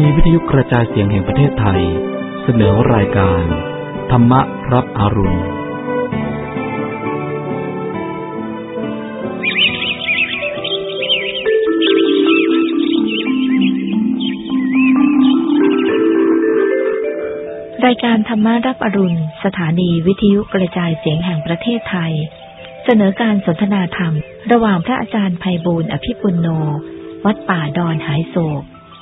นีวิทยุกระจายเสียงแห่งประเทศไทย เสนอรายการ ธรรมรับอรุณ รายการธรรมรับอรุณ สถานีวิทยุกระจายเสียงแห่งประเทศไทย เสนอการสนทนาธรรม ระหว่างพระอาจารย์ไพบูลย์อภิปุณโน วัดป่าดอนหายโศก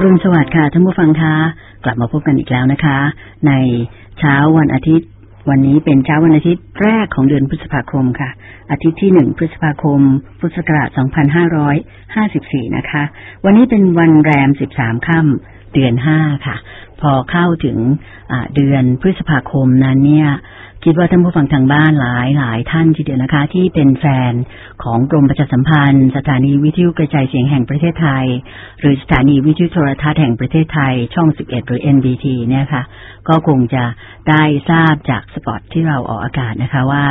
อรุณสวัสดิ์ค่ะท่านผู้ฟังคะกลับมาพบกันอีกแล้วนะคะ ในเช้าวันอาทิตย์ วันนี้เป็นเช้าวันอาทิตย์แรกของเดือนพฤษภาคมค่ะ อาทิตย์ที่หนึ่งพฤษภาคม พุทธศักราช 2554 นะคะ วันนี้เป็นวันแรม 13 ค่ำ เดือน5ค่ะ พอเข้าถึงเดือนพฤษภาคมนั้นเนี่ยคิดว่าท่านผู้ฟังทางบ้านหลายหลายท่านทีเดียวนะคะ ที่เป็นแฟนของกรมประชาสัมพันธ์ สถานีวิทยุกระจายเสียงแห่งประเทศไทย หรือสถานีวิทยุโทรทัศน์แห่งประเทศไทย ช่อง 11 หรือ NBT เนี่ยค่ะ ก็คงจะได้ทราบจากสปอตที่เราออกอากาศนะคะว่า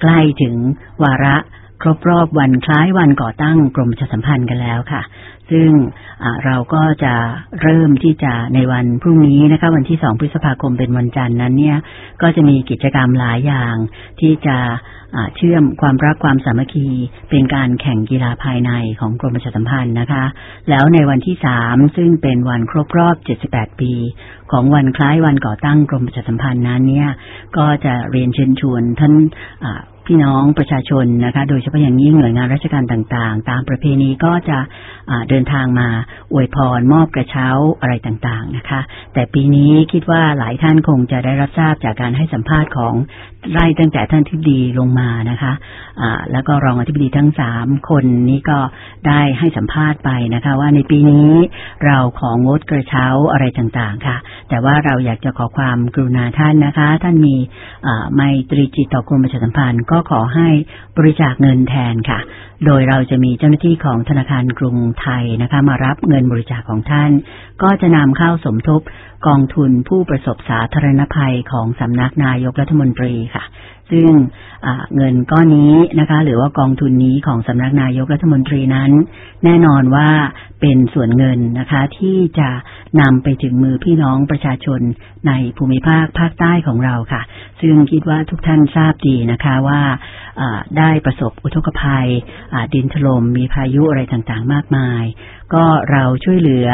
ใกล้ถึงวาระครบรอบวันคล้ายวันก่อตั้งกรมประชาสัมพันธ์กันแล้วค่ะ ซึ่งเราก็จะเริ่มที่จะในวันพรุ่งนี้นะคะ วันที่สองพฤษภาคมเป็นวันจันทร์นั้นเนี่ย ก็จะมีกิจกรรมหลายอย่างที่จะเชื่อมความรักความสามัคคี เป็นการแข่งกีฬาภายในของกรมประชาสัมพันธ์นะคะ แล้วในวันที่สามซึ่งเป็นวันครบรอบ 78 ปี ของวันคล้ายวันก่อตั้งกรมประชาสัมพันธ์นั้นเนี่ย ก็จะเรียนเชิญชวนท่านพี่น้องประชาชนนะคะ โดยเฉพาะอย่างยิ่งหน่วยงานราชการต่างๆ ตามประเพณีก็จะเดินทางมาอวยพรมอบกระเช้าอะไรต่างๆนะคะ แต่ปีนี้คิดว่าหลายท่านคงจะได้รับทราบจากการให้สัมภาษณ์ของไล่ตั้งแต่ท่านทิบดีลงมานะคะะแล้วก็รองอธิบดีทั้งสามคนนี้ก็ได้ให้สัมภาษณ์ไปนะคะ ว่าในปีนี้เราของงดกระเช้าอะไรต่างๆค่ะ แต่ว่าเราอยากจะขอความกรุณาท่านนะคะ ท่านมีไมตรีจิตต่อกรมประชาสัมพันธ์ก็ขอให้บริจาคเงินแทนค่ะ โดยเราจะมีเจ้าหน้าที่ของธนาคารกรุงไทยนะคะ มารับเงินบริจาคของท่าน ก็จะนำเข้าสมทบกองทุนผู้ประสบสาธารณภัยของสำนักนายกรัฐมนตรีค่ะ ซึ่งเงินก้อนนี้นะคะ หรือว่ากองทุนนี้ของสำนักนายกรัฐมนตรีนั้น แน่นอนว่าเป็นส่วนเงินนะคะ ที่จะนำไปถึงมือพี่น้องประชาชนในภูมิภาคภาคใต้ของเราค่ะ ซึ่งคิดว่าทุกท่านทราบดีนะคะว่าได้ประสบอุทกภัยดินถลม่มมีพายุอะไรต่างๆ มากมาย ก็เราช่วยเหลือ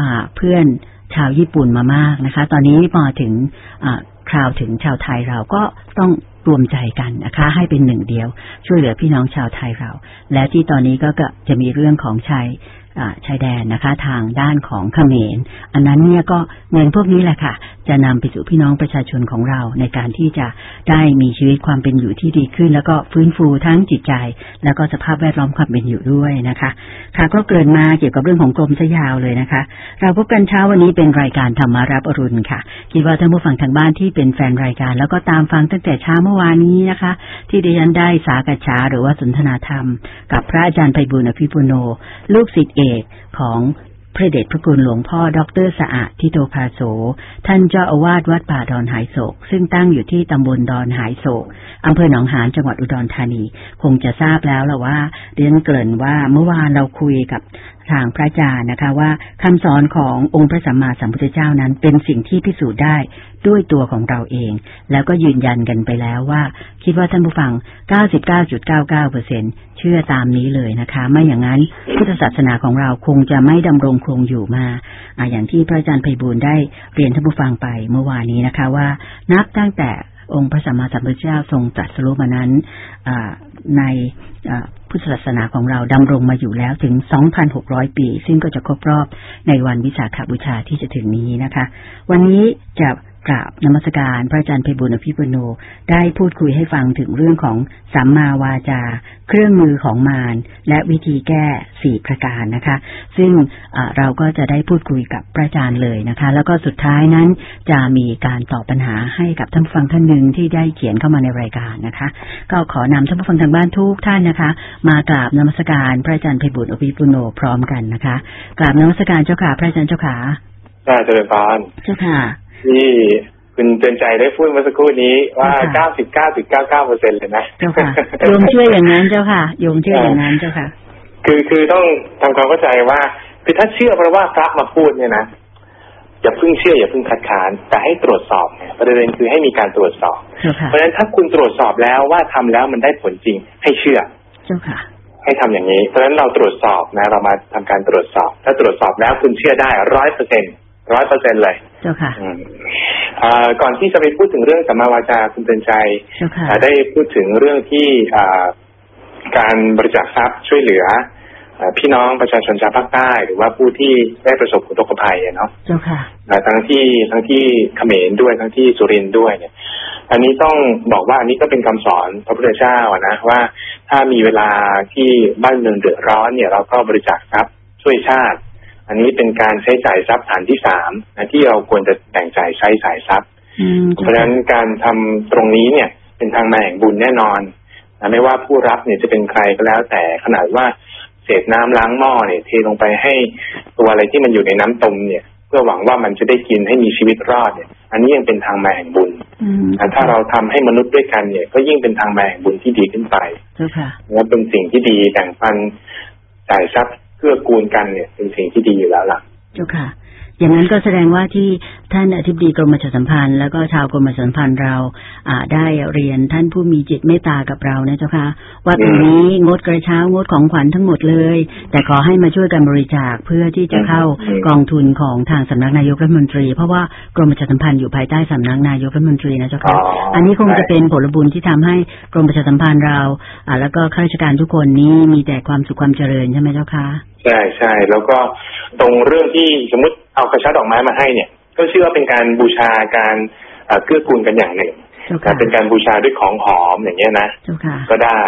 อเพื่อนชาวญี่ปุ่นมามากนะคะ ตอนนี้พอถึงคราวถึงชาวไทยเราก็ต้อง รวมใจกันนะคะให้เป็นหนึ่งเดียว ช่วยเหลือพี่น้องชาวไทยเรา และที่ตอนนี้ก็จะมีเรื่องของชายชายแดนนะคะ ทางด้านของเขมร อันนั้นเนี่ยก็เงินพวกนี้แหละค่ะจะนำไปสู่พี่น้องประชาชนของเราในการที่จะได้มีชีวิตความเป็นอยู่ที่ดีขึ้น แล้วก็ฟื้นฟูทั้งจิตใจ แล้วก็สภาพแวดล้อมความเป็นอยู่ด้วยนะคะ ค่ะก็เกินมาเกี่ยวกับเรื่องของกรมสยาวเลยนะคะ เราพบกันเช้าวันนี้เป็นรายการธรรมารับอรุณค่ะ คิดว่าท่านผู้ฟังทางบ้านที่เป็นแฟนรายการ แล้วก็ตามฟังตั้งแต่เช้าเมื่อวานนี้นะคะ ที่ดิฉันได้สากฉาหรือว่าสนทนาธรรม กับพระอาจารย์ไพบุญอภิปุโน ลูกศิษย์เอกของ พระเดชพระคุณหลวงพ่อดออรสะอาดทิโตภาโส ท่านเจ้าอาวาสวัดป่าดอนหายโศก ซึ่งตั้งอยู่ที่ตำบลดอนหายโศกอำเภอหนองหานจังหวัดอุดรธานี คงจะทราบแล้วและว่าเรียนเกริ่นว่าเมื่อวานเราคุยกับทางพระอาจารย์นะคะว่าคำสอนขององค์พระสัมมาสัมพุทธเจ้านั้นเป็นสิ่งที่พิสูจน์ได้ด้วยตัวของเราเอง แล้วก็ยืนยันกันไปแล้วว่า คิดว่าท่านผู้ฟัง 99.99%เชื่อตามนี้เลยนะคะ ไม่อย่างนั้นพุทธศาสนาของเราคงจะไม่ดำรงคงอยู่มาออย่างที่พระอาจารย์ไพบูลได้เรียนท่านผู้ฟังไปเมื่อวานนี้นะคะว่า นับตั้งแต่ องค์พระสัมมาสัมพุทธเจ้าทรงตรัสรู้มานั้นในพุทธศาสนาของเราดำรงมาอยู่แล้วถึง 2,600 ปี ซึ่งก็จะครบรอบในวันวิสาขบูชาที่จะถึงนี้นะคะ วันนี้จะ กราบนมัสการพระอาจารย์เพบุญอภิปุโน ได้พูดคุยให้ฟังถึงเรื่องของสัมมาวาจา เครื่องมือของมาร และวิธีแก้สี่ประการนะคะ ซึ่งเราก็จะได้พูดคุยกับพระอาจารย์เลยนะคะ แล้วก็สุดท้ายนั้นจะมีการตอบปัญหาให้กับท่านฟังท่านหนึ่งที่ได้เขียนเข้ามาในรายการนะคะ ก็ขอนำท่านผู้ฟังทางบ้านทุกท่านนะคะ มากราบนมัสการพระอาจารย์เพบุญอภิปุโนพร้อมกันนะคะกราบนมัสการเจ้าค่ะพระอาจารย์เจ้าค่ะาเจริญพรเจ้าค่ะ ที่คุณเตือนใจได้พูดเมื่อสักครู่นี้ว่าเก้าสิบเก้าสิบเก้าเก้าเปอร์เซ็นเลยนะเจ้าค่ะโยมเชื่ออย่างนั้นเจ้าค่ะโยมเชื่ออย่างนั้นเจ้าค่ะ คือคือต้องทำความเข้าใจว่าคือถ้าเชื่อเพราะว่าพระมาพูดเนี่ยนะอย่าเพิ่งเชื่ออย่าเพิ่งคัดค้านแต่ให้ตรวจสอบเนี่ยประเด็นคือให้มีการตรวจสอบ เพราะฉะนั้นถ้าคุณตรวจสอบแล้วว่าทำแล้วมันได้ผลจริง ให้เชื่อเจ้าค่ะ ให้ทำอย่างนี้ เพราะฉะนั้นเราตรวจสอบนะ เรามาทำการตรวจสอบ ถ้าตรวจสอบแล้วคุณเชื่อได้ร้อยเปอร์เซ็น ร้อยเปอร์เซ็นเลยเจ้าค่ะก่อนที่จะไปพูดถึงเรื่องสัมมาวาจาคุณเป็นใจได้พูดถึงเรื่องที่การบริจาคทรัพย์ช่วยเหลือพี่น้องประชาชนชาวภาคใต้ หรือว่าผู้ที่ได้ประสบอุทกภัยเนาะเจ้าค่ะทั้งที่ทั้งที่เขมรด้วยทั้งที่สุรินทร์ด้วยเนี่ย อันนี้ต้องบอกว่าอันนี้ก็เป็นคำสอนพระพุทธเจ้านะว่าถ้ามีเวลาที่บ้านเมืองเดือดร้อนเนี่ย เราก็บริจาคทรัพย์ช่วยชาติ อันนี้เป็นการใช้จ่ายทรัพย์ฐานที่สามนะที่เราควรจะแบ่งจ่ายใช้สายทรัพย์ เพราะฉะนั้นการทำตรงนี้เนี่ย เป็นทางมาแห่งบุญแน่นอนนะไม่ว่าผู้รับเนี่ยจะเป็นใครก็แล้วแต่ขนาดว่าเศษน้ำล้างหม้อเนี่ย เทลงไปให้ตัวอะไรที่มันอยู่ในน้ำต้มเนี่ย เพื่อหวังว่ามันจะได้กินให้มีชีวิตรอดเนี่ย อันนี้ยังเป็นทางมาแห่งบุญถ้าเราทำให้มนุษย์ด้วยกันเนี่ย ก็ยิ่งเป็นทางมาแห่งบุญที่ดีขึ้นไปและเป็นสิ่งที่ดีแบ่งปันจ่ายทรัพย์ เพื่อกูลกันเนี่ยเป็นสิ่งที่ดีอยู่แล้วล่ะเจ้าค่ะ อย่างนั้นก็แสดงว่าที่ท่านอธิบดีกรมประชาสัมพันธ์ แล้วก็ชาวกรมประชาสัมพันธ์เราอ่าได้เรียนท่านผู้มีจิตเมตตากับเรานะเจ้าค่ะว่าปีนี้งดกระเช้างดของขวัญทั้งหมดเลย แต่ขอให้มาช่วยกันบริจาคเพื่อที่จะเข้ากองทุนของทางสำนักนายกรัฐมนตรี เพราะว่ากรมประชาสัมพันธ์อยู่ภายใต้สำนักนายกรัฐมนตรีนะเจ้าค่ะอันนี้คงจะเป็นผลบุญที่ทำให้กรมประชาสัมพันธ์เราอ่าแล้วก็ข้าราชการทุกคนนี้มีแต่ความสุขความเจริญใช่ไหมเจ้าค่ะใช่ใช่แล้วก็ตรงเรื่องที่สมมติ เอากระชัดดอกไม้มาให้เนี่ย ก็เชื่อว่าเป็นการบูชาการเกื้อกูลกันอย่างหนึ่งเป็นการบูชาด้วยของหอมอย่างเงี้ยนะก็ได้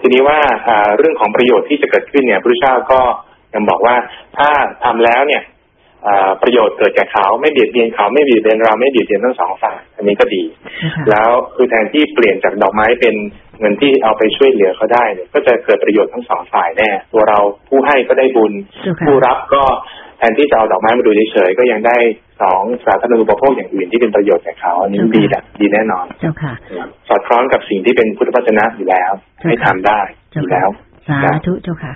ทีนี้ว่าเรื่องของประโยชน์ที่จะเกิดขึ้นเนี่ยพระเจ้าก็ยังบอกว่าถ้าทำแล้วเนี่ยประโยชน์เกิดแก่เขาไม่เบียดเบียนเขาไม่เบียดเบียนเราไม่เบียดเบียนทั้งสองฝ่ายอันนี้ก็ดี แล้วคือแทนที่เปลี่ยนจากดอกไม้เป็นเงินที่เอาไปช่วยเหลือเขาได้เนี่ยก็จะเกิดประโยชน์ทั้งสองฝ่ายแน่ตัวเราผู้ให้ก็ได้บุญ ผู้รับก็ แทนที่จะเอาดอกไม้มาดูเฉยๆก็ยังได้สองสาธารณูปโภคอย่างอื่นที่เป็นประโยชน์แก่เขาอันนี้ดีแหละดีแน่นอนเจ้าค่ะ สอดคล้องกับสิ่งที่เป็นพุทธวจนะอยู่แล้ว ให้ทำได้อยู่แล้ว สาธุเจ้าค่ะ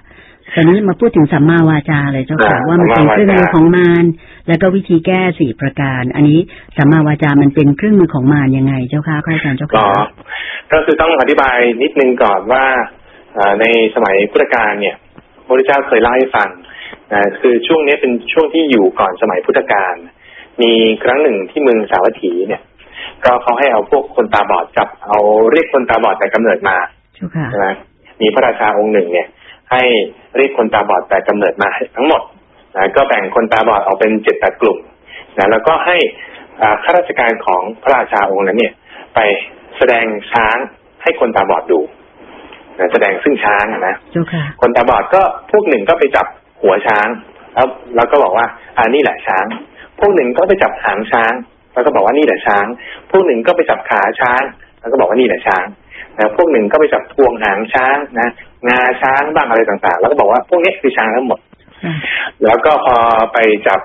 ตอนนี้มาพูดถึงสัมมาวาจาเลยเจ้าค่ะว่ามันเป็นเครื่องมือของมารแล้วก็วิธีแก้สี่ประการ อันนี้สัมมาวาจามันเป็นเครื่องมือของมารยังไงเจ้าค่ะพระอาจารย์เจ้าค่ะก็คือต้องอธิบายนิดนึงก่อนว่าในสมัยพุทธกาลเนี่ยพระพุทธเจ้าเคยเล่าให้ฟัง นะคือช่วงนี้เป็นช่วงที่อยู่ก่อนสมัยพุทธกาลมีครั้งหนึ่งที่เมืองสาวัตถีเนี่ย ก็เขาให้เอาพวกคนตาบอดจับเอาเรียกคนตาบอดแต่กำเนิดมาใช่ไหมมีพระราชาองค์หนึ่งเนี่ย ให้เรียกคนตาบอดแต่กำเนิดมาทั้งหมดนะก็แบ่งคนตาบอดออกเป็นเจ็ดแปดกลุ่มนะแล้วก็ให้ข้าราชการของพระราชาองค์นั้นเนี่ย ไปแสดงช้างให้คนตาบอดดูนะแสดงซึ่งช้างนะคนตาบอดก็พวกหนึ่งก็ไปจับ หัวช้างแล้วแล้วก็บอกว่า อ่านี่แหละช้าง พวกหนึ่งก็ไปจับหางช้าง แล้วก็บอกว่านี่แหละช้าง พวกหนึ่งก็ไปจับขาช้าง แล้วก็บอกว่านี่แหละช้างนะพวกหนึ่งก็ไปจับพวงหางช้างนะงาช้างบ้างอะไรต่างๆ แล้วก็บอกว่าพวกนี้คือช้างทั้งหมด แล้วก็พอไปจับ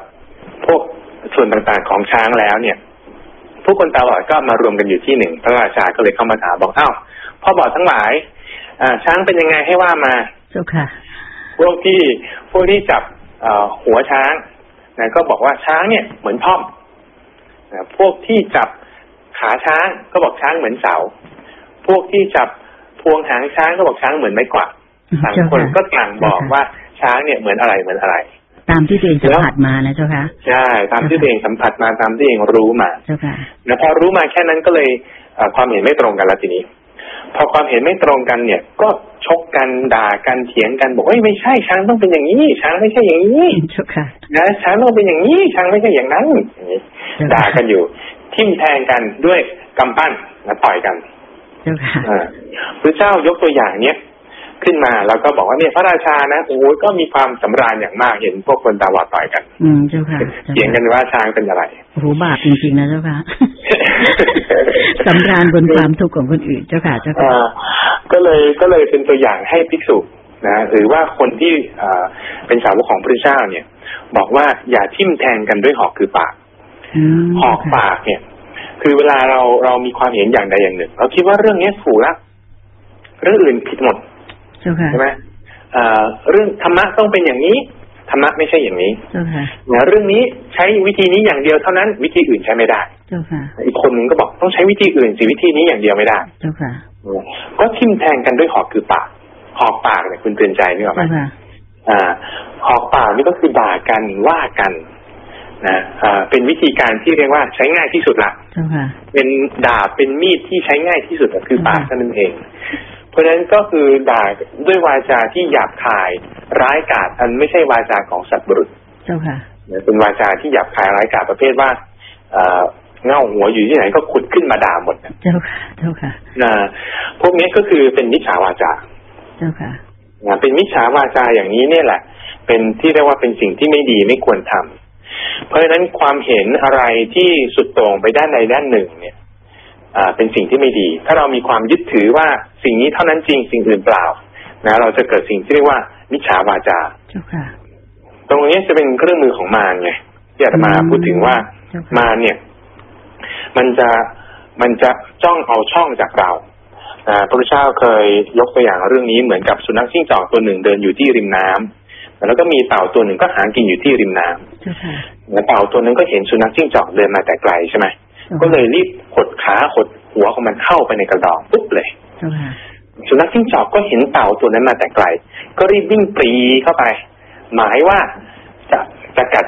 พวกส่วนต่างๆของช้างแล้วเนี่ยผู้คนตาบอดก็มารวมกันอยู่ที่หนึ่งพระราชาก็เลยเข้ามาถามบอกอ้าวพ่อบอกทั้งหลายอ่าช้างเป็นยังไงให้ว่ามาเจ้าค่ะ พวกที่พวกที่จับเอ่อหัวช้างนะก็บอกว่าช้างเนี่ยเหมือนท่อมนะพวกที่จับขาช้างก็บอกช้างเหมือนเสา พวกที่จับพวงหางช้างก็บอกช้างเหมือนไม้กวาดต่างเจ้าคนค่ะก็ต่างบอกว่าช้างเนี่ยเหมือนอะไรเหมือนอะไร ตามที่ตัวเองสัมผัสมานะเจ้าค่ะใช่ตามที่ตัวเองสัมผัสมาตามที่ตัวเองรู้มาเจ้าค่ะแล้วพอรู้มาแค่นั้นก็เลยเอ่อความเห็นไม่ตรงกันแล้วทีนี้ พอความเห็นไม่ตรงกันเนี่ย ก็ชกกันด่ากันเถียงกันบอกว่าเฮ้ยไม่ใช่ช้างต้องเป็นอย่างนี้ช้างไม่ใช่อย่างนี้เจ้าค่ะนะช้างต้องเป็นอย่างนี้ช้างไม่ใช่อย่างนั้นอย่างนี้เจ้าด่าค่ะกันอยู่ ทิ่มแทงกันด้วยกำปั้นและต่อยกันเจ้าค่ะอ่าพระเจ้ายกตัวอย่างเนี้ย ขึ้นมาแล้วก็บอกว่าเนี่ยพระราชานะโอ้ยก็มีความสำราญอย่างมากเห็นพวกคนตาบอดต่อยกัน อืมเจ้าค่ะเจ้าเถียงค่ะกันว่าช้างเป็นอะไรโอ้โหบาปจริงๆนะเจ้าค่ะสำราญบนความทุกข์ของคนอื่นเจ้าค่ะเจ้าค่ะอ่าก็เลยก็เลยเป็นตัวอย่างให้ภิกษุนะหรือว่าคนที่อ่าเป็นสาวกของพระเจ้าเนี่ย บอกว่าอย่าทิ่มแทงกันด้วยหอกคือปากอืมหอกปากเนี่ย คือเวลาเราเรามีความเห็นอย่างใดอย่างหนึ่ง เราคิดว่าเรื่องนี้ถูกละเรื่องอื่นผิดหมดเจ้าค่ะ ใช่ไหมอ่าเรื่องธรรมะต้องเป็นอย่างนี้ธรรมะไม่ใช่อย่างนี้เจ้าค่ะนะเรื่องนี้ใช้วิธีนี้อย่างเดียวเท่านั้น วิธีอื่นใช้ไม่ได้เจ้าค่ะอีกคนหนึ่งก็บอกต้องใช้วิธีอื่นสิวิธีนี้อย่างเดียวไม่ได้เจ้าค่ะก็ทิ่มแทงกันด้วยหอกคือปากหอกปากเนี่ยคุณเตือนใจนี่หรอกไหมเจ้าค่ะอ่าหอกปากนี่ก็คือด่ากันว่ากันนะอ่าเป็นวิธีการที่เรียกว่าใช้ง่ายที่สุดละเจ้าค่ะเป็นดาบเป็นมีดที่ใช้ง่ายที่สุดก็คือปากอืมเท่านั้นเอง เพราะฉะนั้นก็คือด่าด้วยวาจาที่หยาบคายร้ายกาจอันไม่ใช่วาจาของสัตว์บุรุษเจ้าค่ะนะเป็นวาจาที่หยาบคายร้ายกาจประเภทว่าเอ่อเง่าหัวอยู่ที่ไหนก็ขุดขึ้นมาด่าหมดนะเจ้าค่ะเจ้าค่ะนะพวกนี้ก็คือเป็นมิจฉาวาจาเจ้าค่ะนะเป็นมิจฉาวาจาอย่างนี้เนี่ยแหละ เป็นที่เรียกว่าเป็นสิ่งที่ไม่ดีไม่ควรทำเพราะฉะนั้นความเห็นอะไรที่สุดโต่งไปด้านใดด้านหนึ่ง เนี่ยอ่า เป็นสิ่งที่ไม่ดี ถ้าเรามีความยึดถือว่าสิ่งนี้เท่านั้นจริงสิ่งอื่นเปล่านะเราจะเกิดสิ่งที่เรียกว่ามิจฉาวาจาเจ้าค่ะตรงนี้จะเป็นเครื่องมือของมารไงที่อาตมาพูดถึงว่าเจ้าค่ะมารเนี่ย มันจะมันจะจ้องเอาช่องจากเราอ่าพระพุทธเจ้าเคยยกตัวอย่างเรื่องนี้เหมือนกับสุนัขจิ้งจอกตัวหนึ่งเดินอยู่ที่ริมน้ำแล้วก็มีเต่าตัวหนึ่งก็หากินอยู่ที่ริมน้ำเจ้าค่ะแล้วเต่าตัวนั้นก็เห็นสุนัขจิ้งจอกเดินมาแต่ไกลใช่ไหม ก็เลยรีบขดขาขดหัวของมันเข้าไปในกระดองปุ๊บเลยเจ้าค่ะสุนัขจิ้งจอกก็เห็นเต่าตัวนั้นมาแต่ไกล ก็รีบวิ่งปรีเข้าไป หมายว่าจะจะกัด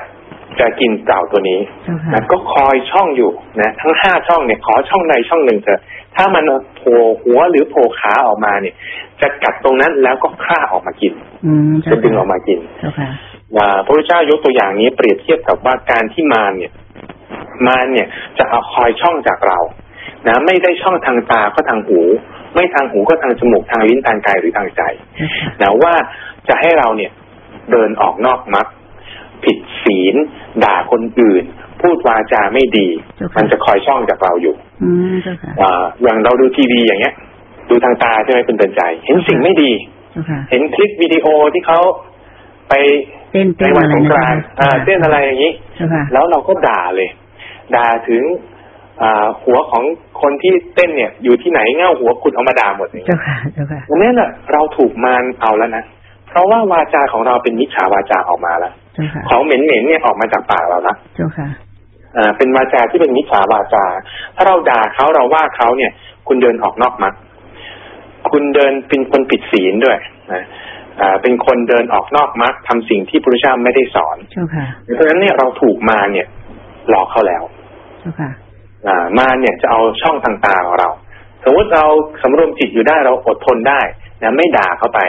จะกินเต่าตัวนี้เจ้าค่ะนะก็คอยช่องอยู่นะทั้งห้าช่องเนี่ยขอช่องใดช่องหนึ่งเถอะถ้ามันโผล่หัวหรือโผล่ขาออกมาเนี่ย จะกัดตรงนั้นแล้วก็ฆ่าออกมากินอืมเจ้าจะดึงอค่ะอกมากินเจ้าค่ะอ่าพระพุทธเจ้ายกตัวอย่างนี้เปรียบเทียบกับว่าการที่มารเนี่ย มารเนี่ยจะเอาคอยช่องจากเรานะไม่ได้ช่องทางตาก็ทางหู ไม่ทางหูก็ทางจมูกทางลิ้นทางกายหรือทางใจเจ้าค่ะนะว่าจะให้เราเนี่ยเดินออกนอกมรรคผิดศีล ด่าคนอื่น พูดวาจาไม่ดี มันจะคอยช่องจากเราอยู่อืมเจ้าค่ะอ่าอย่างเราดูทีวีอย่างเงี้ย ดูทางตาใช่ไหมคุณเตือนใจ เห็นสิ่งไม่ดีเจ้าค่ะเห็นคลิปวิดีโอที่เขาไปเต้นในเต้นวันอะไรสงนะกรานต์อ่าเต้นอะไรอย่างนี้เจ้าค่ะแล้วเราก็ด่าเลย ด่าถึงอ่าหัวของคนที่เต้นเนี่ย อยู่ที่ไหนเง่าหัวขุดเอามาด่าหมดอย่างนี้เจ้าค่ะเจ้าค่ะวันนี้แหละเราถูกมารเอาแล้วนะเพราะว่าวาจาของเราเป็นมิจฉาวาจาออกมาแล้วเจ้าค่ะของเหม็นๆเนี่ยออกมาจากปากเราละเจ้าค่ะอ่าเป็นวาจาที่เป็นมิจฉาวาจา ถ้าเราด่าเขาเราว่าเขาเนี่ย คุณเดินออกนอกมรรคคุณเดินเป็นคนผิดศีลด้วยนะอ่าเป็นคนเดินออกนอกมรรคทำสิ่งที่พระพุทธเจ้าไม่ได้สอนเจ้าค่ะเพราะฉะนั้นเนี่ยเราถูกมารเนี่ยหลอกเขาแล้วเจ้าค่ะอ่า มารเนี่ยจะเอาช่องทางตาของเรา สมมติเราสำรวมจิตอยู่ได้เราอดทนได้นะไม่ด่าเขาไป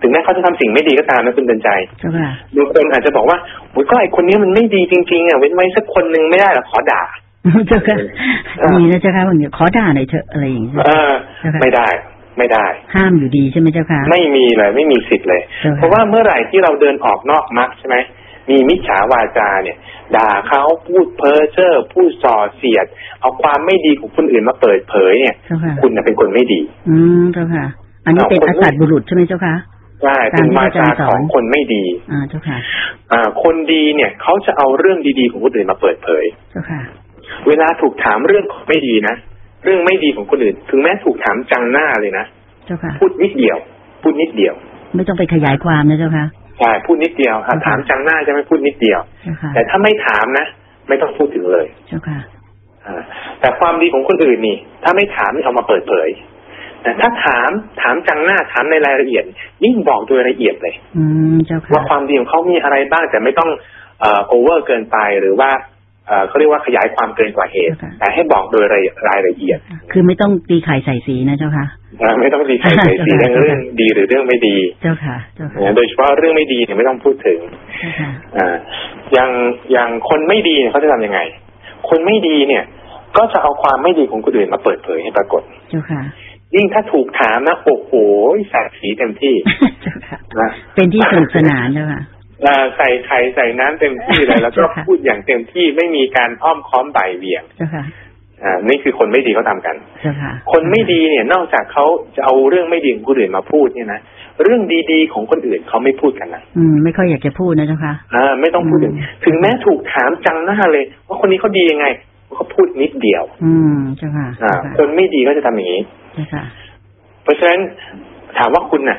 ถึงแม้เขาจะทำสิ่งไม่ดีก็ตามนะคุณเตือนใจเจ้าค่ะบางคนอาจจะบอกว่าโอ้ยก็ไอคนนี้มันไม่ดีจริงๆอะเว้นไว้สักคนหนึ่งไม่ได้หรอขอด่าเจ้าค่ะดีนะเจ้าค่ะบางทีขอด่าหน่อยเถอะอะไรอย่างเงี้ยเออเจ้าค่ะไม่ได้ไม่ได้ ห้ามอยู่ดีใช่ไหมเจ้าค่ะ ไม่มีเลยไม่มีสิทธิ์เลยเจ้าค่ะเพราะว่าเมื่อไหร่ที่เราเดินออกนอกมรรคใช่ไหมมีมิจฉาวาจาเนี่ย ด่าเขาพูดเพ้อเจ้อพูดส่อเสียด เอาความไม่ดีของคนอื่นมาเปิดเผยเนี่ยเจ้าค่ะคุณน่ะเป็นคนไม่ดี อืมเจ้าค่ะ อันนี้เป็นอสัตบุรุษใช่ไหมเจ้าค่ะใช่เป็นวาจาของคนไม่ดี อ่าเจ้าค่ะ อ่า คนดีเนี่ยเขาจะเอาเรื่องดีๆของคนอื่นมาเปิดเผย เจ้าค่ะ เวลาถูกถามเรื่องของไม่ดีนะเรื่องไม่ดีของคนอื่น ถึงแม้ถูกถามจังหน้าเลยนะเจ้าค่ะ พูดนิดเดียว พูดนิดเดียว ไม่ต้องไปขยายความนะเจ้าค่ะ ใช่พูดนิดเดียวอะถามจังหน้าจะไม่พูดนิดเดียวเจ้าค่ะแต่ถ้าไม่ถามนะ ไม่ต้องพูดถึงเลยเจ้าค่ะอ่าแต่ความดีของคนอื่นนี่ ถ้าไม่ถามนี่เอามาเปิดเผยแต่ถ้าถามถามจังหน้าถามในรายละเอียด ยิ่งบอกโดยละเอียดเลยอืมเจ้าค่ะว่าความดีของเขามีอะไรบ้างแต่ไม่ต้องเอ่อโอเวอร์เกินไปหรือว่า เอ่อเขาเรียกว่าขยายความเกินกว่าเหตุค่ะแต่ให้บอกโดยรายรายละเอียด คือไม่ต้องตีไข่ใส่สีนะเจ้าค่ะอ่าไม่ต้องดีใครใส่สีเรื่องเรื่องดีหรือเรื่องไม่ดี เจ้าค่ะเจ้าค่ะนะโดยเฉพาะเรื่องไม่ดีเนี่ยไม่ต้องพูดถึงเจ้าค่ะอ่าอย่างอย่างคนไม่ดีเนี่ยเขาจะทำยังไง คนไม่ดีเนี่ย ก็จะเอาความไม่ดีของคนอื่นมาเปิดเผยให้ปรากฏ เจ้าค่ะยิ่งถ้าถูกถามนะโอ้โหใส่สีเต็มที่เจ้าค่ะนะเป็นที่สนุกสนานเจ้าค่ะเอ่อ ใส่ไข่ใส่น้ำเต็มที่เลยแล้วก็เจ้าค่ะพูดอย่างเต็มที่ไม่มีการอ้อมค้อมบ่ายเบี่ยงเจ้าค่ะอ่านี่คือคนไม่ดีเขาทำกันเจ้าค่ะคนไม่ดีเนี่ย นอกจากเขาจะเอาเรื่องไม่ดีของคนอื่นมาพูดเนี่ยนะเรื่องดีๆของคนอื่นเขาไม่พูดกันนะอืมไม่ค่อยอยากจะพูดนะเจ้าค่ะอ่าไม่ต้องพูดถึงอืมถึงแม้ถูกถามจังหน้าเลย ว่าคนนี้เขาดียังไงเขาพูดนิดเดียว อืมเจ้าค่ะอ่าเจ้าค่ะคนไม่ดีก็จะทำอย่างนี้เจ้าค่ะ เพราะฉะนั้นถามว่าคุณน่ะ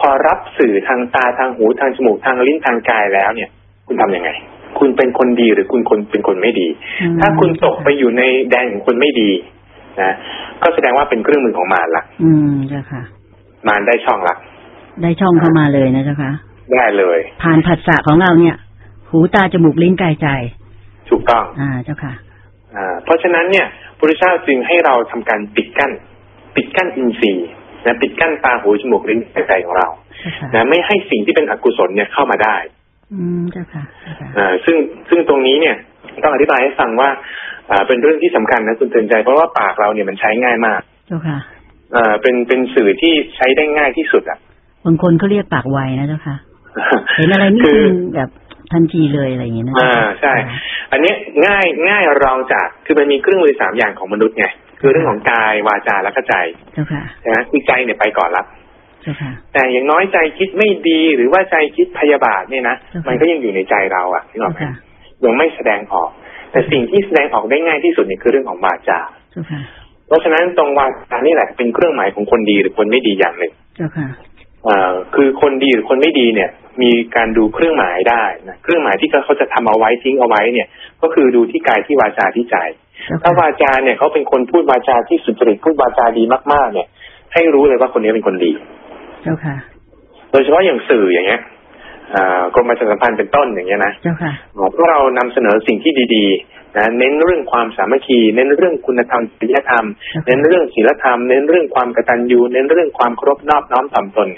พอรับสื่อทางตาทางหูทางจมูกทางลิ้นทางกายแล้วเนี่ย คุณทำยังไง คุณเป็นคนดีหรือคุณคนเป็นคนไม่ดีอืมถ้าคุณตกไปอยู่ในแดนของคนไม่ดีนะก็แสดงว่าเป็นเครื่องมือของมารละอืมเจ้าค่ะมารได้ช่องละได้ช่องเข้ามาเลยนะเจ้าค่ะได้เลย ผ่านผัสสะของเราเนี่ย หูตาจมูกลิ้นกายใจ ถูกต้อง อ่าเจ้าค่ะ อ่า เพราะฉะนั้นเนี่ยพระพุทธเจ้าจึงให้เราทำการปิดกั้น ปิดกั้นอินทรีย์ นะปิดกั้นตาหูจมูกลิ้นกายใจของเราเจ้าค่ะนะไม่ให้สิ่งที่เป็นอกุศลเนี่ยเข้ามาได้ อืมเจ้าค่ะเจ้าค่ะอ่าซึ่งซึ่งตรงนี้เนี่ยต้องอธิบายให้ฟังว่าอ่าเป็นเรื่องที่สำคัญนะคุณเตือนใจเพราะว่าปากเราเนี่ยมันใช้ง่ายมากเจ้าค่ะอ่าเป็นเป็นสื่อที่ใช้ได้ง่ายที่สุดอะบางคนเขาเรียกปากไวนะเจ้าค่ะเห็นอะไรนิดคือนึงแบบทันทีเลยอะไรอย่างเงี้ยนะอ่าใช่ อันเนี้ยง่ายง่ายรองจากคือมันมีเครื่องมือสามอย่างของมนุษย์ไง คือเรื่องของกายวาจาและก็ใจเจ้าค่ะนะคือใจเนี่ยไปก่อนละเจ้าค่ะแต่อย่างน้อยใจคิดไม่ดีหรือว่าใจคิดพยาบาทเนี่ยนะครับมันก็ยังอยู่ในใจเราอะนึกออกไหมเจ้าค่ะยังไม่แสดงออก แต่สิ่งที่แสดงออกได้ง่ายที่สุดเนี่ยคือเรื่องของวาจาเจ้าค่ะเพราะฉะนั้นตรงวาจานี่แหละเป็นเครื่องหมายของคนดีหรือคนไม่ดีอย่างหนึ่งเจ้าค่ะอ่าคือคนดีหรือคนไม่ดีเนี่ย มีการดูเครื่องหมายได้นะเครื่องหมายที่เขาจะทำเอาไว้ทิ้งเอาไว้เนี่ย ก็คือดูที่กายที่วาจาที่ใจ เจ้าถ้าค่ะวาจาเนี่ยเขาเป็นคนพูดวาจาที่สุจริตพูดวาจาดีมากๆ เนี่ย ให้รู้เลยว่าคนนี้เป็นคนดีเจ้าค่ะ โดยเฉพาะอย่างสื่ออย่างเงี้ยอ่ากรมประชาสัมพันธ์เป็นต้นอย่างเงี้ยนะเจ้าค่ะพวกเรานำเสนอสิ่งที่ดีๆนะเน้นเรื่องความสามัคคี เน้นเรื่องคุณธรรมจริยธรรม เน้นเรื่องศีลธรรม เน้นเรื่องความกตัญญูเน้นเรื่องความเคารพนอบน้อมถ่อมตน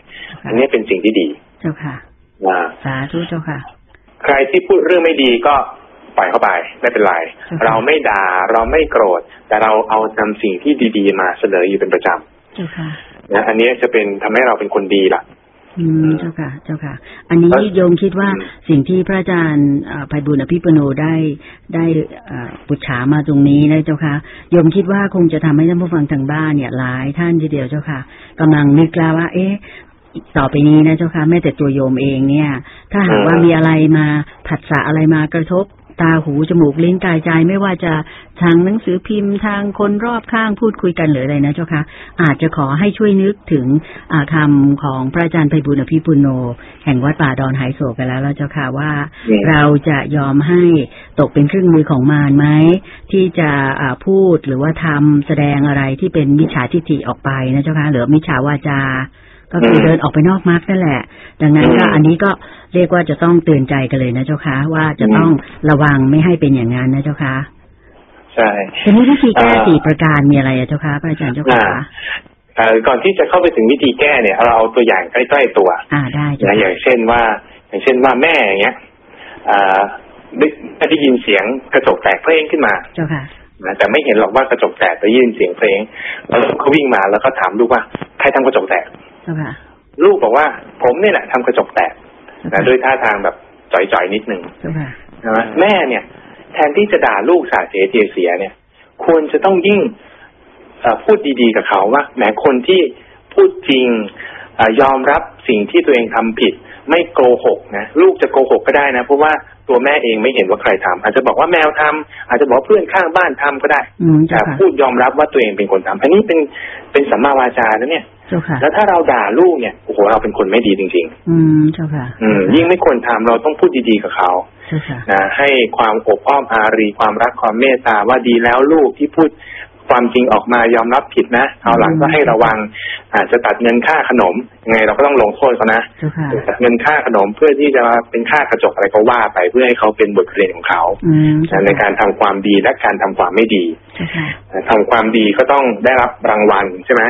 อันนี้เป็นสิ่งที่ดี เจ้าค่ะนะสาธุเจ้าค่ะ ใครที่พูดเรื่องไม่ดีก็ ปล่อยเข้าไปไม่เป็นไรครับเราไม่ด่าเราไม่โกรธ แต่เราเอานำสิ่งที่ดีๆ มาเสนออยู่เป็นประจเจ้าค่ะำนะอันนี้จะเป็นทำให้เราเป็นคนดีล่ะอืมเจ้าค่ะ เจ้าค่ะ อันนี้เอ้ยโยมคิดว่าอืมสิ่งที่พระอาจารย์เอ่อไพบุญอภิปุโนได้ได้เอ่อปุจฉามาตรงนี้นะเจ้าค่ะโยมคิดว่าคงจะทำให้ท่านผู้ฟังทางบ้านเนี่ยหลายท่านทีเดียวเจ้าค่ะกำลังนึกแล้วว่า เอ๊ะต่อไปนี้นะเจ้าค่ะแม้แต่ตัวโยมเองเนี่ย ถ้าหากว่ามีอะไรมาผัสสะอะไรมากระทบ ตาหูจมูกลิ้นกายใจไม่ว่าจะทางหนังสือพิมพ์ทางคนรอบข้างพูดคุยกันหรืออะไรนะเจ้าค่ะอาจจะขอให้ช่วยนึกถึงอ่าคำของพระอาจารย์ไพบุญอภิปุโน แห่งวัดป่าดอนไหโศกกันแล้วแล้วเจ้าค่ะว่าอืมเราจะยอมให้ตกเป็นเครื่องมือของมารไหมที่จะอ่าพูดหรือว่าทำแสดงอะไรที่เป็นมิจฉาทิฏฐิออกไปนะเจ้าค่ะหรือมิจฉาวาจา ก็คือเดินออกไปนอกมรรคนั่นแหละ ดังนั้นก็อืมอันนี้ก็เรียกว่าจะต้องเตือนใจกันเลยนะเจ้าค่ะว่าจะต้องระวังไม่ให้เป็นอย่างนั้นนะเจ้าค่ะใช่ทีนี้วิธีแก้อ่าสี่ประการมีอะไรอะเจ้าค่ะพระอาจารย์เจ้าค่ะเอ่อก่อนที่จะเข้าไปถึงวิธีแก้เนี่ยเราเอาตัวอย่างใกล้ๆตัว อ่าได้เจ้านะอค่ะย่างเช่นว่า อย่างเช่นว่าแม่อย่างเงี้ยอ่าได้ได้ยินเสียงกระจกแตกเพลงขึ้นมา เจ้าค่ะนะแต่ไม่เห็นหรอกว่ากระจกแตกแต่ได้ยินเสียงเพลงแล้วเขาวิ่งมาแล้วก็ถามลูกว่าใครทำกระจกแตกเจ้าค่ะ ลูกบอกว่า ผมนี่แหละทำกระจกแตกนะด้วยท่าทางแบบจ่อยๆนิดนึงเจ้าค่ะนะแม่เนี่ย แทนที่จะด่าลูกสาเสียเทียเสียเนี่ย ควรจะต้องยิ่งเอ่อพูดดีๆกับเขาว่าแหมคนที่พูดจริงเออยอมรับสิ่งที่ตัวเองทำผิด ไม่โกหกนะลูกจะโกหกก็ได้นะเพราะว่าตัวแม่เองไม่เห็นว่าใครทำอาจจะบอกว่าแมวทำอาจจะบอกว่าเพื่อนข้างบ้านทำก็ได้อืมแต่เจ้าค่ะพูดยอมรับว่าตัวเองเป็นคนทำอันนี้เป็นเป็นสัมมาวาจานะเนี่ยเจ้าค่ะ แล้วถ้าเราด่าลูกเนี่ยโอ้โหเราเป็นคนไม่ดีจริงอืมเจ้าค่ะๆอืมยิ่งไม่ควรทำเราต้องพูดดีๆกับเขาเจ้าค่ะนะให้ความอบอ้อมอารีความรักความเมตตาว่าดีแล้วลูกที่พูด ความจริงออกมายอมรับผิดนะเอาหลังก็ให้ระวัง อาจจะตัดเงินค่าขนมยังไงเราก็ต้องลงโทษเขานะเจ้าค่ะตัดเงินค่าขนมเพื่อที่จะเป็นค่ากระจกอะไรก็ว่าไปเพื่อให้เขาเป็นบทเรียนของเขาอืมเจ้าในค่ะการทำความดีและการทำความไม่ดีเจ้าค่ะทำความดีก็ต้องได้รับรางวัลใช่ไหม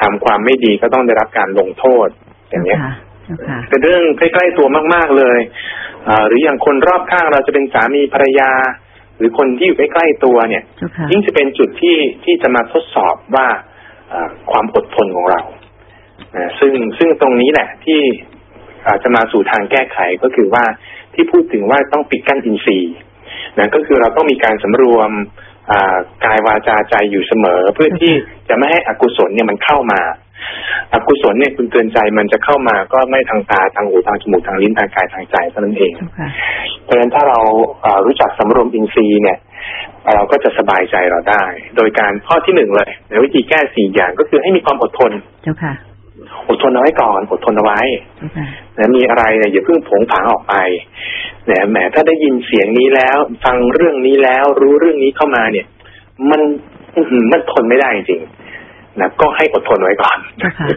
ทำความไม่ดีก็ต้องได้รับการลงโทษอย่างเงี้ยค่ะเจ้าค่ะเป็นเรื่องใกล้ๆตัวมาก ๆเลยอ่าหรืออย่างคนรอบข้างเราจะเป็นสามีภรรยา หรือคนที่อยู่ใกล้ๆตัวเนี่ยเจ้าค่ะยิ่งจะเป็นจุดที่ที่จะมาทดสอบว่าอ่าความอดทนของเราอ่าซึ่งซึ่งตรงนี้แหละที่อาจจะมาสู่ทางแก้ไขก็คือว่าที่พูดถึงว่าต้องปิดกั้นอินทรีย์นะก็คือเราต้องมีการสำรวมอ่ากายวาจาใจอยู่เสมอ เพื่อที่จะไม่ให้อกุศลเนี่ยมันเข้ามา อกุศลเนี่ยคุณเตือนใจมันจะเข้ามาก็ไม่ทางตาทางหูทางจมูกทางลิ้นทางกายทางใจเท่านั้นเองเจ้าค่ะเพราะฉะนั้นถ้าเราเอ่อรู้จักสำรวมอินทรีย์เนี่ย เราก็จะสบายใจเราได้ โดยการข้อที่หนึ่งเลย ในวิธีแก้สี่อย่างก็คือให้มีความอดทนเจ้าค่ะอดทนเอาไว้ก่อนอดทนเอาไว้เจ้าค่ะนะมีอะไรเนี่ยอย่าเพิ่งผงผางออกไปแหมแหมถ้าได้ยินเสียงนี้แล้ว ฟังเรื่องนี้แล้วรู้เรื่องนี้เข้ามาเนี่ย มันอื้อหือมันทนไม่ได้จริงๆ นะก็ให้อดทนไว้ก่อนเจ้าค่ะ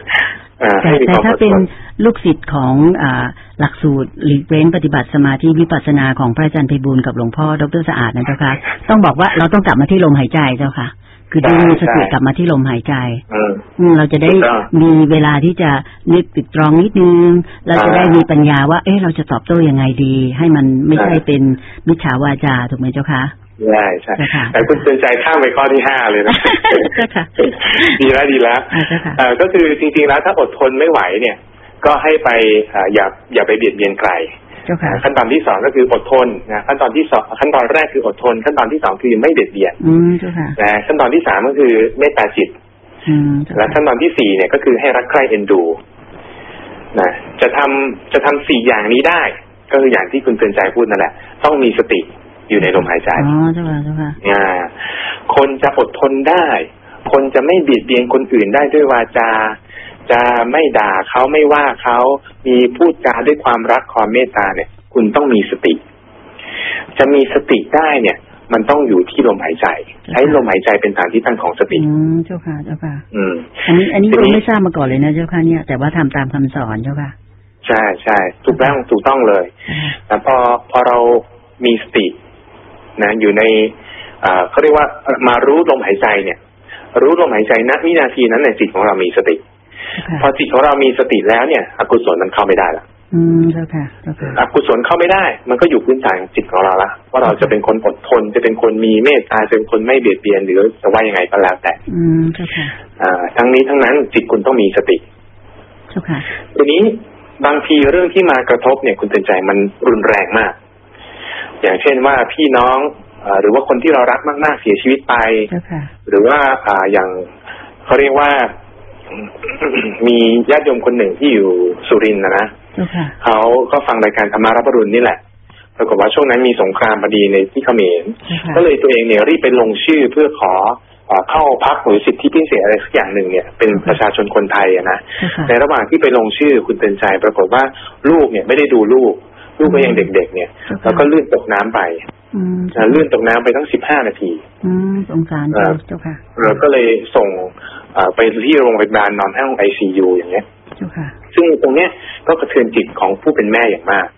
อ่าแต่ให้มีแต่ความถ้าอดเป็ทนนลูกศิษย์ของอ่าหลักสูตรหลีกเว้นปฏิบัติสมาธิวิปัสสนาของพระอาจารย์ไพบูลย์กับหลวงพ่อดรสะอาดนะเจ้าค่ะต้องบอกว่าเราต้องกลับมาที่ลมหายใจเจ้าค่ะ คือดึงใช่สติใช่กลับมาที่ลมหายใจอืมอืมเราจะได้ถูกต้องมีเวลาที่จะนึกติดตรองนิดนึง เราจะอ่าได้มีปัญญาว่า เอ๊ะเราจะตอบโต้ยังไงดี ให้มันไม่ใช่ใช่เป็นมิจฉาวาจาถูกไหมเจ้าคะ ใช่ใช่เจ้าค่ะแต่คุณเตือนใจข้ามไปข้อที่ห้าเลยนะเจ้าค่ะดีแล้วดีแล้วอ่าเจ้าค่ะเอ่อก็คือจริงๆแล้วถ้าอดทนไม่ไหวเนี่ย ก็ให้ไปเอ่ออย่าอย่าไปเบียดเบียนใครเจ้าค่ะขั้นตอนที่สองก็คืออดทนนะขั้นตอนที่สองขั้นตอนแรกคืออดทน ขั้นตอนที่สองคือไม่เบียดเบียนอืมเจ้าค่ะนะขั้นตอนที่สามก็คือเมตตาจิตอืมเจ้าและค่ะขั้นตอนที่สี่เนี่ยก็คือให้รักใคร่เอ็นดูนะจะทำจะทำสี่อย่างนี้ได้ ก็คืออย่างที่คุณเตือนใจพูดนั่นแหละ ต้องมีสติ อยู่ในลมหายใจอ๋อเจ้าค่ะเจ้าค่ะอ่าคนจะอดทนได้ คนจะไม่เบียดเบียนคนอื่นได้ด้วยวาจา จะไม่ด่าเขาไม่ว่าเขามีพูดจาด้วยความรักความเมตตาเนี่ย คุณต้องมีสติ จะมีสติได้เนี่ย มันต้องอยู่ที่ลมหายใจ ใช้ลมหายใจเป็นฐานที่ตั้งของสติอืมเจ้าค่ะเจ้าค่ะอืมอันนี้ อันนี้ทีนี้เราไม่ทราบมาก่อนเลยนะเจ้าค่ะเนี่ย แต่ว่าทำตามคำสอนเจ้าค่ะใช่ใช่ถูกต้องถูกต้องเลยแต่พอพอเรามีสติ นะอยู่ในอ่าเขาเรียกว่ามารู้ลมหายใจเนี่ย รู้ลมหายใจณวินาทีนั้นในยจิตของเรามีสติค่ะพอจิตของเรามีสติแล้วเนี่ย อกุศลมันเข้าไม่ได้ละอืมเจ้าค่ะเจ้าค่ะอกุศลเข้าไม่ได้ มันก็อยู่พื้นฐานของจิตของเราละว่าเราจะเป็นคนอดทนจะเป็นคนมีเมตตาจะเป็นคนไม่เบียดเบียนหรือจะว่ายังไงก็แล้วแต่ อืมเจ้าค่ะอ่าทั้งนี้ทั้งนั้นจิตคุณต้องมีสติเจ้าค่ะทีนี้บางทีเรื่องที่มากระทบเนี่ยคุณเตือนใจมันรุนแรงมาก อย่างเช่นว่าพี่น้องเออหรือว่าคนที่เรารักมากๆเสียชีวิตไปเจ้าค่ะหรือว่าอ่าอย่างเขาเรียกว่ามีญาติโยมคนหนึ่งที่อยู่สุรินทร์นะนะเจ้าค่ะเขาก็ฟังรายการธรรมารับปรุณนี่แหละปรากฏว่าช่วงนั้นมีสงครามพอดีในที่เขมรเจ้าค่ะก็เลยตัวเองเนี่ยรีบไปลงชื่อเพื่อขอเอ่อเข้าพักหรือสิทธิพิเศษอะไรสักอย่างหนึ่งเนี่ยเป็นประชาชนคนไทยอะนะเจ้าค่ะในระหว่างที่ไปลงชื่อคุณเตือนใจ ปรากฏว่าลูกเนี่ยไม่ได้ดูลูก ลูกก็ยังเด็กๆเนี่ย แล้วก็ลื่นตกน้ำไปอืมนะลื่นตกน้ำไปตั้งสิบห้านาทีอืมสงสารเอ่อเจ้าค่ะเราก็เลยส่งเอ่อไปที่โรงพยาบาลนอนห้องไอซียูอย่างเงี้ยเจ้าค่ะซึ่งตรงเนี้ยก็กระเทือนจิตของผู้เป็นแม่อย่างมาก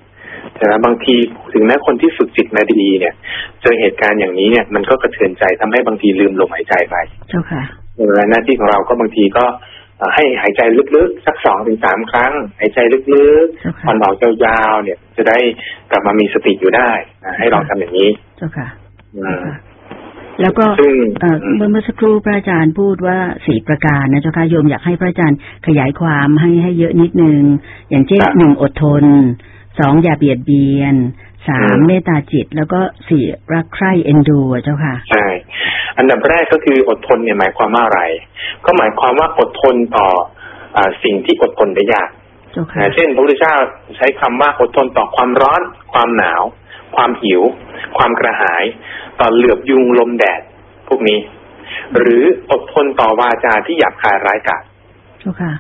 แต่นะบางทีถึงแม้คนที่ฝึกจิตมาดีเนี่ย เจอเหตุการณ์อย่างนี้เนี่ย มันก็กระเทือนใจทำให้บางทีลืมลมหายใจไปเจ้าค่ะเออหน้าที่ของเราก็บางทีก็เอ่อ ให้หายใจลึกๆ สักสองถึงสามครั้ง หายใจลึกเจ้าๆค่ะผ่อนออกยาวๆเนี่ย จะได้กลับมามีสติอยู่ได้นะให้ลองทำอย่างนี้เจ้าค่ะอืเจ้ามค่ะแล้วก็ซึ่งเอ่อเมื่อเมื่อสักครู่พระอาจารย์พูดว่าสี่ประการนะเจ้าค่ะโยมอยากให้พระอาจารย์ขยายความให้ให้เยอะนิดนึง อย่างเช่นครับหนึ่งอดทนสองอย่าเบียดเบียนสามอืมเมตตาจิต แล้วก็สี่รักใคร่เอ็นดูอะเจ้าค่ะ ใช่ อันดับแรกก็คืออดทนเนี่ยหมายความว่าอะไร ก็หมายความว่าอดทนต่ออาสิ่งที่อดทนได้ยากเจ้าค่ะนะเช่นพระพุทธเจ้าใช้คำว่าอดทนต่อความร้อน ความหนาว ความหิว ความกระหาย ต่อเหลือบยุงลมแดด พวกนี้ หรืออดทนต่อวาจาที่หยาบคายร้ายกาจเจ้าค่ะ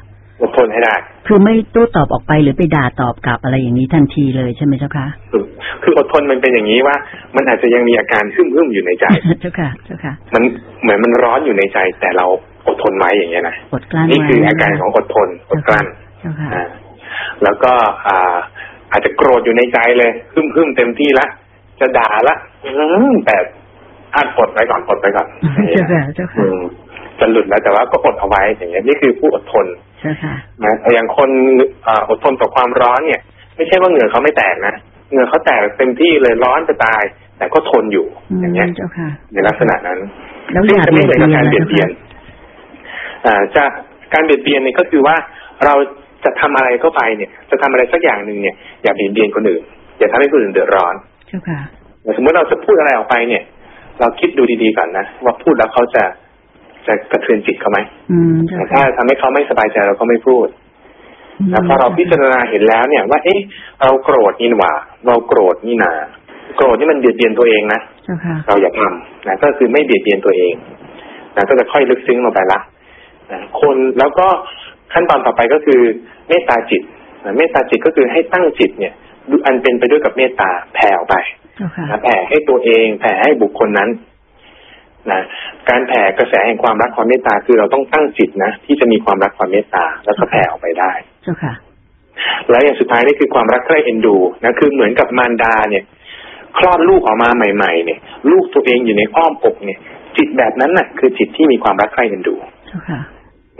อดทนให้ได้ คือไม่โต้ตอบออกไปหรือไปด่าตอบกลับอะไรอย่างนี้ทันทีเลยใช่ไหมเจ้าค่ะคือคืออดทนมันเป็นอย่างนี้ว่า มันอาจจะยังมีอาการหึ่มหึมๆอยู่ในใจเจ้าค่ะเจ้าค่ะ มันเหมือนมันร้อนอยู่ในใจ แต่เราอดทนไว้อย่างเงี้ยนะอดกลั้นนี่คือไว้อาการของอดทนอดกลั้นเจ้าค่ะอ่าแล้วก็อ่าอาจจะโกรธอยู่ในใจเลยหึมหึมๆเต็มที่ละจะด่าละอืมแต่อัดอดไว้ก่อนอดไว้ก่อนเจ้าค่ะเจ้าอืค่ะมจะหลุดแล้วแต่ว่าก็อดเอาไว้อย่างเงี้ยนี่คือผู้อดทนเจ้าค่ะนะอย่างคนอ่าอดทนต่อความร้อนเนี่ย ไม่ใช่ว่าเหงื่อเขาไม่แตกนะเหงื่อเขาแตกเต็มที่เลยร้อนจะตาย แต่ก็ทนอยู่อืมอย่างเงี้ยเจ้าค่ะในลักษณะนั้นแล้วซึ่งอย่าจะเบีไม่ยดเหมือนเบีกับยนการนะเบียดเจ้าเบียนค่ะอ่าจะการเบียดเบียนเนี่ยก็คือว่าเราจะทำอะไรเข้าไปเนี่ย จะทำอะไรสักอย่างหนึ่งเนี่ยอย่าเบียดเบียนคนอื่นอย่าทำให้คนอื่นเดือดร้อนเจ้าค่ะสมมติเราจะพูดอะไรออกไปเนี่ย เราคิดดูดีๆก่อนนะว่าพูดแล้วเขาจะ จะกระเทือนจิตเขาไหมอืมเจ้าแต่ถ้าค่ะทำให้เขาไม่สบายใจเราก็ไม่พูดนะพอเราพิจารณาเห็นแล้วเนี่ย ว่า เอ๊ะเราโกรธนี่หว่า เราโกรธนี่นาโกรธนี่มันเบียดเบียนตัวเองนะเจ้าค่ะเราอย่าทำนะก็คือไม่เบียดเบียนตัวเองนะก็จะค่อยลึกซึ้งลงไปละนะคนแล้วก็ขั้นตอนต่อไปก็คือเมตตาจิตนะเมตตาจิตก็คือให้ตั้งจิตเนี่ยดูอันเป็นไปด้วยกับเมตตาแผ่ออกไปเจ้าค่ะนะแผ่ให้ตัวเองแผ่ให้บุคคลนั้น นะการแผ่กระแสแห่งความรักความเมตตาคือเราต้องตั้งจิตนะที่จะมีความรักความเมตตาแล้วก็แผ่ออกไปได้เจ้าค่ะ และอย่างสุดท้ายนี่คือความรักใคร่เอ็นดูนะคือเหมือนกับมารดาเนี่ย คลอดลูกออกมาใหม่ ๆ เนี่ย ลูกตัวเองอยู่ในอ้อมอกเนี่ย จิตแบบนั้นน่ะ คือจิตที่มีความรักใคร่เอ็นดูเจ้าค่ะ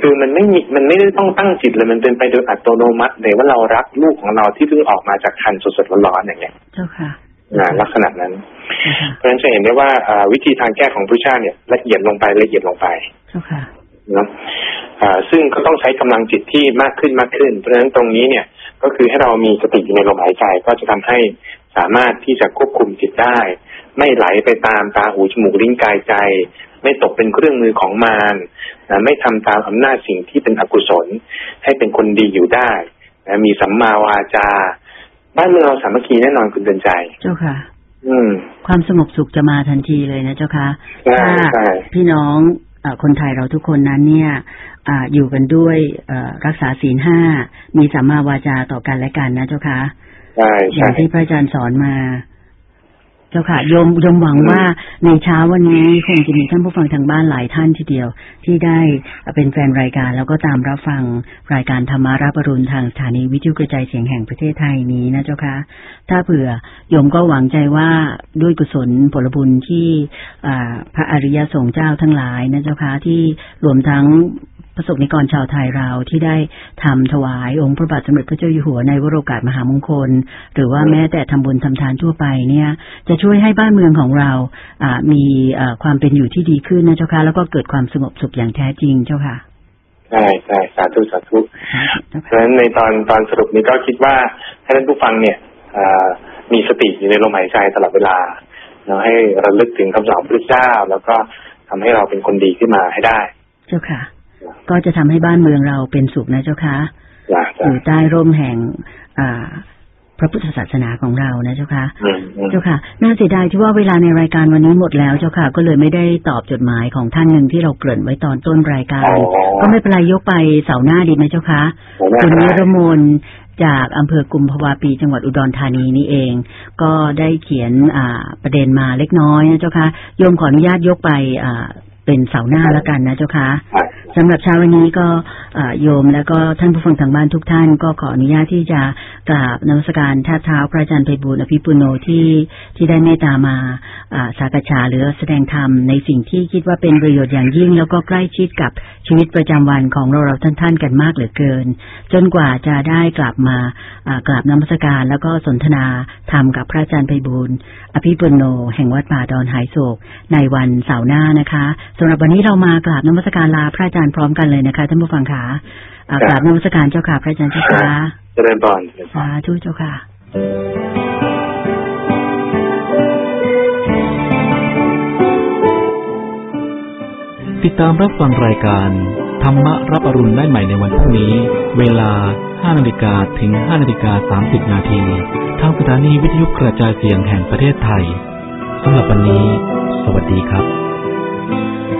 คือมันไม่มีมันไม่ได้ต้องตั้งจิตเลยมันเป็นไปโดยอัตโนมัติเลยว่าเรารักลูกของเราที่เพิ่งออกมาจากคันสดๆร้อนๆอย่างเงี้ยเจ้าค่ะ นะลักษณะนั้นเจ้าค่ะเพราะฉะนั้นจะเห็นได้ว่าอ่าวิธีทางแก้ของพระเจ้าเนี่ย ละเอียดลงไปละเอียดลงไปเจ้าค่ะเนาะอ่าซึ่งก็ต้องใช้กำลังจิตที่มากขึ้นมากขึ้น เพราะฉะนั้นตรงนี้เนี่ยก็คือให้เรามีสติอยู่ในลมหายใจก็จะทำให้สามารถที่จะควบคุมจิตได้ ไม่ไหลไปตามตาหูจมูกลิ้นกายใจ ไม่ตกเป็นเครื่องมือของมารนะไม่ทำตามอำนาจสิ่งที่เป็นอกุศล ให้เป็นคนดีอยู่ได้นะมีสัมมาวาจา บ้านเมืองเราสามัคคีแน่นอนคุณเดินใจ เจ้าค่ะ อืม ความสงบสุขจะมาทันทีเลยนะเจ้าค่ะใช่ถ้าใช่พี่น้องเออคนไทยเราทุกคนนั้นเนี่ยอาอยู่กันด้วยเอ่อรักษาศีลห้ามีสัมมาวาจาต่อกันและกันนะเจ้าค่ะใช่อใช่ย่างที่พระอาจารย์สอนมาเจ้าค่ะโยมโยมหวังว่าในเช้าวันนี้คงจะมีท่านผู้ฟังทางบ้านหลายท่านทีเดียว ที่ได้เป็นแฟนรายการแล้วก็ตามรับฟังรายการธรรมารับปรุณทางสถานีวิทยุกระจายเสียงแห่งประเทศไทยนี้นะเจ้าค่ะถ้าเผื่อโยมก็หวังใจว่าด้วยกุศลผลบุญที่พระอริยสงฆ์เจ้าทั้งหลายนะเจ้าค่ะที่รวมทั้ง ประสบนิกรชาวไทยเราที่ได้ทำถวายองค์พระบาทสมเด็จพระเจ้าอยู่หัวในวโรกาสมหามงคล หรือว่าแม้แต่ทำบุญทำทานทั่วไปเนี่ย จะช่วยให้บ้านเมืองของเราอ่ามีอ่าความเป็นอยู่ที่ดีขึ้นนะเจ้าค่ะแล้วก็เกิดความสงบสุขอย่างแท้จริงเจ้าค่ะใช่ใช่สาธุสาธุเจ้าเพค่ะราะฉะนั้นในตอนตอนสรุปนี้ก็คิดว่าให้ท่านผู้ฟังเนี่ยเอ่อมีสติอยู่ในลมหายใจตลอดเวลาเนาะให้ระลึกถึงคำสอนพระพุทธเจ้า แล้วก็ทำให้เราเป็นคนดีขึ้นมาให้ได้ เจ้าค่ะ ก็จะทำให้บ้านเมืองเราเป็นสุขนะเจ้าค่ะนะอจ๊ะยู่ใต้ร่มแห่งอ่าพระพุทธศาสนาของเรานะเจ้าค่ะอืมอืมเจ้าค่ะ น่าเสียดายที่ว่าเวลาในรายการวันนี้หมดแล้วเจ้าค่ะ ก็เลยไม่ได้ตอบจดหมายของท่านหนึ่งที่เราเกริ่นไว้ตอนต้นรายการอ๋อก็ไม่เป็นไรยกไปเสาร์หน้าดีไหมเจ้าคะเสาร์หน้าคุณได้นิรมนจากอำเภอกุมภาวาปีจังหวัดอุดรธานีนี่เอง ก็ได้เขียนอ่าประเด็นมาเล็กน้อยนะเจ้าค่ะโยมขออนุญาตยกไปอ่า เป็นเสาร์หน้าแล้วกันนะเจ้าค่ะอะสำหรับเช้าวันนี้ก็อ่าโยมแล้วก็ท่านผู้ฟังทางบ้านทุกท่าน ก็ขออนุญาตที่จะกราบนมัสการท่าเท้าพระอาจารย์ไพบูลย์อภิปุโนที่ที่ได้เมตตามาอ่าสากฉาหรือแสดงธรรมในสิ่งที่คิดว่าเป็นประโยชน์อย่างยิ่ง แล้วก็ใกล้ชิดกับชีวิตประจำวันของเราเราท่านท่านๆกันมากเหลือเกิน จนกว่าจะได้กลับมาอ่ากราบนมัสการแล้วก็สนทนาธรรมกับพระอาจารย์ไพบูลย์อภิปุโนแห่งวัดป่าดอนหายโศกในวันเสาร์หน้านะคะสำหรับวันนี้เรามากราบนมัสการลาพระอาจารย์พร้อมกันเลยนะคะท่านผู้ฟังค่ะอ่ากราบนมัสการเจ้าค่ะพระอาจารย์เจ้าค่ะเจริญพรเจริญพรสาธุเจ้าค่ะ ติดตามรับฟังรายการ ธรรมรับอรุณได้ใหม่ในวันพรุ่งนี้ เวลา 5นาฬิกาถึง 5นาฬิกา30 นาทีทางสถานีวิทยุกระจายเสียงแห่งประเทศไทยสำหรับวันนี้ สวัสดีครับ Lord.